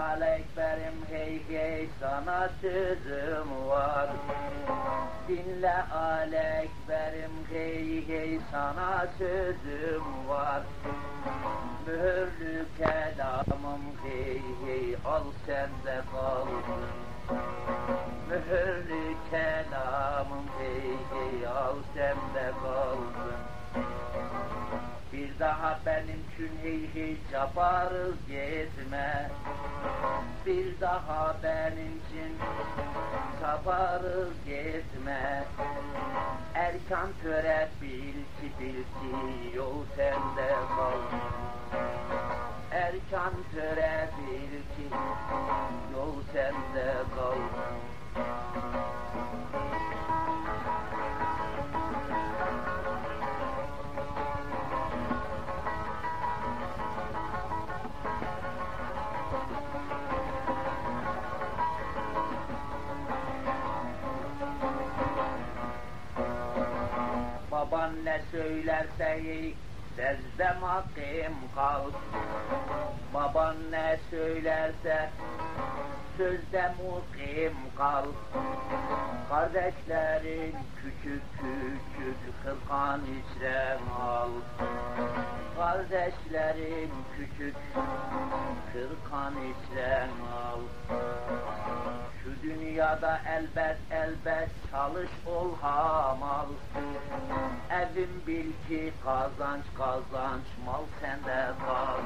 Dinle alekberim hey hey sana sözüm var. Dinle alekberim hey hey sana sözüm var. Mühürlü kelamım hey hey al sende kalsın Mühürlü kelamım hey hey al sende kalsın bir daha benim için hey hey yaparız gitme Bir daha benim için yaparız gitme Erkan töre bil ki bil ki yol sende kal. Erkan töre bil ki yol sende kal Baban ne söylerse sezde makim kal Baban ne söylerse sözde mukim kal Kardeşlerin küçük küçük kırkan içre al Kardeşlerin küçük kırkan içre al dünyada elbet elbet çalış ol hamal. Evim bil ki kazanç kazanç mal sende kal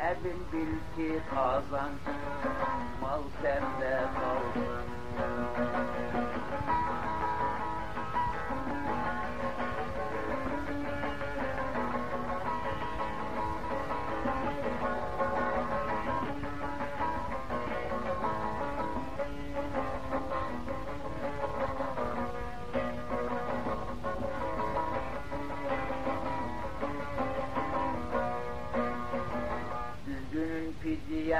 Evim bil ki kazanç mal sende kal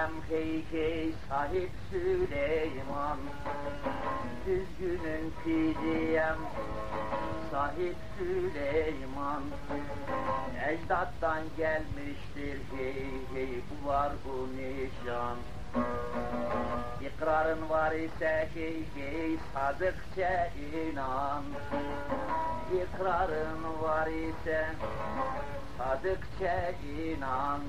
pidyem hey hey sahip Süleyman. Düzgünün pidyem sahip Süleyman. Ecdattan gelmiştir hey hey bu var bu nişan. İkrarın var ise hey hey sadıkça inan İkrarın var ise sadıkça inan.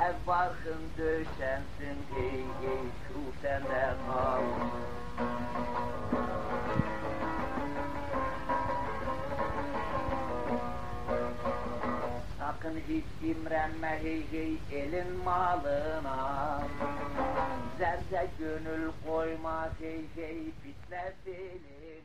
Ev barkın döşensin hey hey şu sende kal Sakın hiç imrenme hey hey elin malına. Zerze gönül koyma hey hey fitne diline